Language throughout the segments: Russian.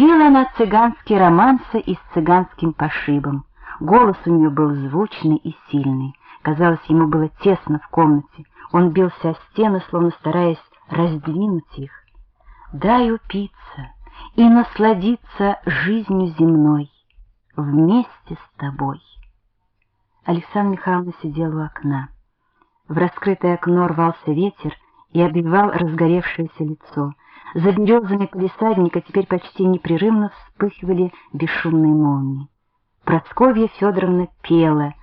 Пела она цыганские романсы и с цыганским пошибом. Голос у нее был звучный и сильный. Казалось, ему было тесно в комнате. Он бился о стены, словно стараясь раздвинуть их. Дай упиться и насладиться жизнью земной вместе с тобой. Александра Михайловна сидела у окна. В раскрытое окно рвался ветер и обвивал разгоревшееся лицо. За березами полисадника теперь почти непрерывно вспыхивали бесшумные молнии. Просковья Федоровна пела,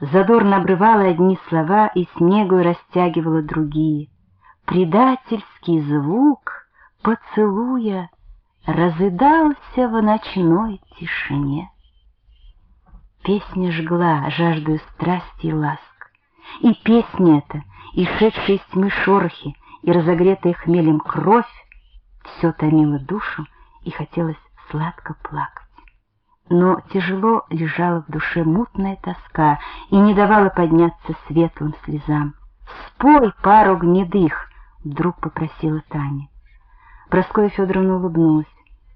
задорно обрывала одни слова и снегу растягивала другие. Предательский звук поцелуя разыдался в ночной тишине. Песня жгла жаждую страсти и ласк. И песня эта, и шедшие из тьмы шорохи, и разогретая хмелем кровь, все томило душу и хотелось сладко плакать. Но тяжело лежала в душе мутная тоска и не давала подняться светлым слезам. «Спой пару гнедых!» — вдруг попросила Таня. Проскоя Федоровна улыбнулась.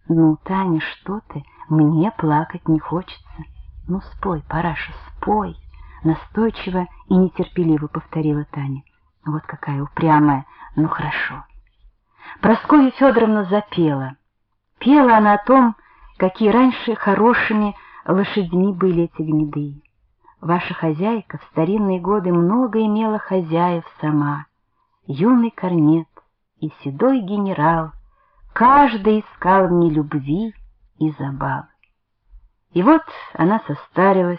«Ну, Таня, что ты? Мне плакать не хочется». «Ну, спой, Параша, спой!» — настойчиво и нетерпеливо повторила Таня. «Вот какая упрямая! Ну, хорошо!» Прасковья Федоровна запела. Пела она о том, какие раньше хорошими лошадьми были эти гнеды. Ваша хозяйка в старинные годы много имела хозяев сама. Юный корнет и седой генерал, каждый искал мне любви и забав. И вот она состарилась,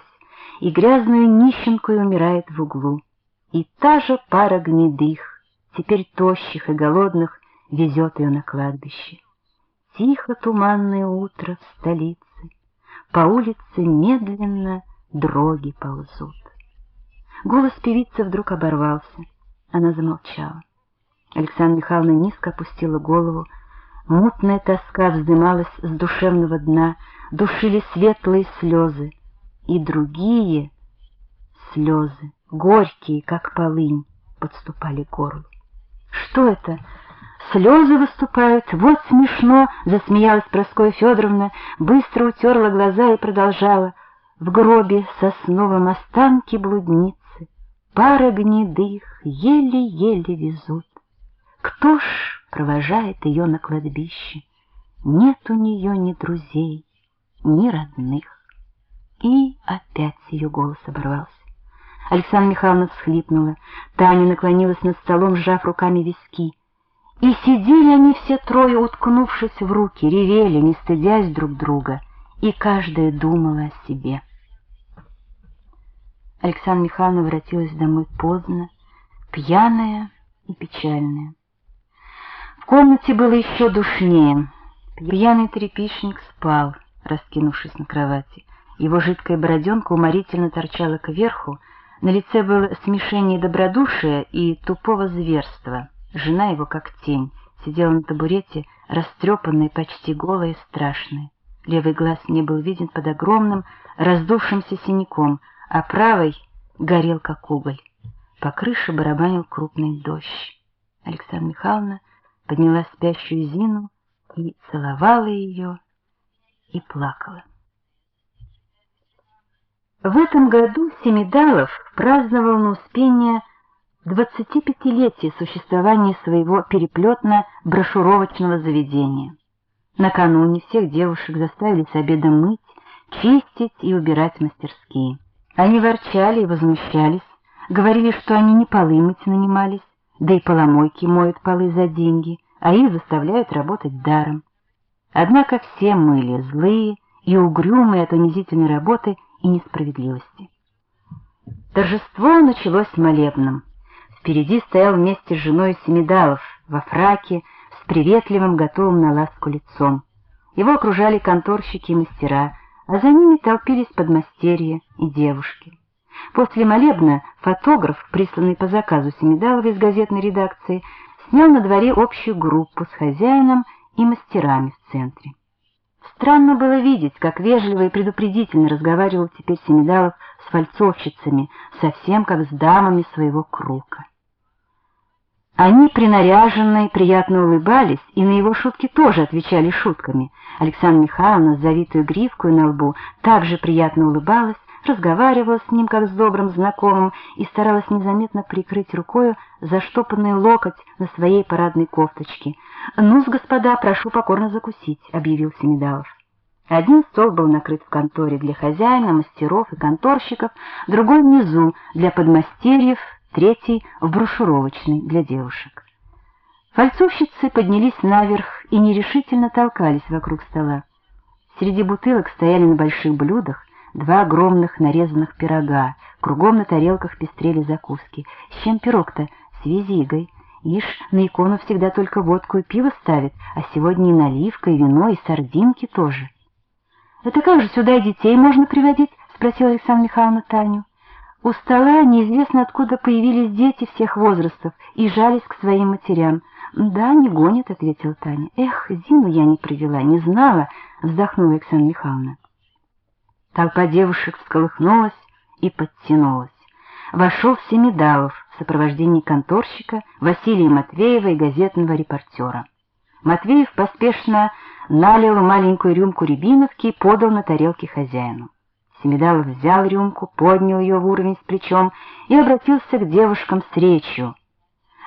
и грязную нищенкой умирает в углу. И та же пара гнедых, теперь тощих и голодных, везет ее на кладбище. Тихо туманное утро в столице, по улице медленно дроги ползут. Голос певицы вдруг оборвался. Она замолчала. Александра Михайловна низко опустила голову. Мутная тоска вздымалась с душевного дна, душили светлые слезы, и другие слезы, горькие, как полынь, подступали к горлу. Что это? Слезы выступают, вот смешно, засмеялась Проскоя Федоровна, быстро утерла глаза и продолжала. В гробе сосновом останки блудницы, пара гнедых еле-еле везут. Кто ж провожает ее на кладбище? Нет у нее ни друзей, ни родных. И опять ее голос оборвался. Александра Михайловна всхлипнула. Таня наклонилась над столом, сжав руками виски. И сидели они все трое, уткнувшись в руки, ревели, не стыдясь друг друга, и каждая думала о себе. Александра Михайловна воротилась домой поздно, пьяная и печальная. В комнате было еще душнее. Пьяный трепишник спал раскинувшись на кровати. Его жидкая бороденка уморительно торчала кверху, на лице было смешение добродушия и тупого зверства. Жена его, как тень, сидела на табурете, растрепанная, почти голая и страшная. Левый глаз не был виден под огромным, раздувшимся синяком, а правый горел, как уголь. По крыше барабанил крупный дождь. Александра Михайловна подняла спящую Зину и целовала ее, и плакала. В этом году Семидалов праздновал на Успение 25-летие существования своего переплетно-брошюровочного заведения. Накануне всех девушек заставили с обеда мыть, чистить и убирать мастерские. Они ворчали и возмущались, говорили, что они не полы мыть нанимались, да и поломойки моют полы за деньги, а их заставляют работать даром. Однако все мыли злые и угрюмые от унизительной работы и несправедливости. Торжество началось молебным. Впереди стоял вместе с женой Семидалов во фраке с приветливым, готовым на ласку лицом. Его окружали конторщики и мастера, а за ними толпились подмастерья и девушки. После молебна фотограф, присланный по заказу Семидалова из газетной редакции, снял на дворе общую группу с хозяином и мастерами в центре. Странно было видеть, как вежливо и предупредительно разговаривал теперь Семидалов с фальцовщицами, совсем как с дамами своего круга. Они, принаряженные, приятно улыбались и на его шутки тоже отвечали шутками. Александра Михайловна с завитую гривкой на лбу также приятно улыбалась, разговаривала с ним как с добрым знакомым и старалась незаметно прикрыть рукою заштопанный локоть на своей парадной кофточке. «Ну-с, господа, прошу покорно закусить», — объявил Семидалов. Один стол был накрыт в конторе для хозяина, мастеров и конторщиков, другой внизу для подмастерьев, третий в брошюровочной для девушек. Фальцовщицы поднялись наверх и нерешительно толкались вокруг стола. Среди бутылок стояли на больших блюдах два огромных нарезанных пирога, кругом на тарелках пестрели закуски. С чем пирог-то? С визигой. Ишь, на икону всегда только водку и пиво ставят, а сегодня и наливка, и вино, и сардинки тоже. — Это как же сюда и детей можно приводить? — спросила Александра Михайловна Таню. У стола неизвестно откуда появились дети всех возрастов и жались к своим матерям. «Да, не гонят», — ответила Таня. «Эх, Зину я не привела, не знала», — вздохнула Александра Михайловна. Толпа девушек всколыхнулась и подтянулась. Вошел Семидалов в сопровождении конторщика Василия Матвеева и газетного репортера. Матвеев поспешно налил маленькую рюмку рябиновки и подал на тарелке хозяину. Семидалов взял рюмку, поднял ее в уровень с плечом и обратился к девушкам с речью.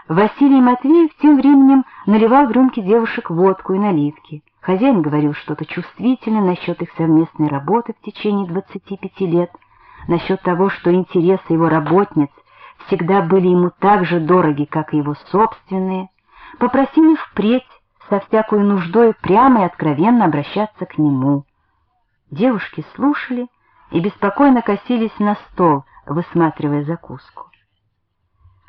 Василий Матвеев тем временем наливал в рюмки девушек водку и наливки. Хозяин говорил что-то чувствительное насчет их совместной работы в течение 25 лет, насчет того, что интересы его работниц всегда были ему так же дороги, как и его собственные, попросил их впредь со всякой нуждой прямо и откровенно обращаться к нему. Девушки слушали, и беспокойно косились на стол, высматривая закуску.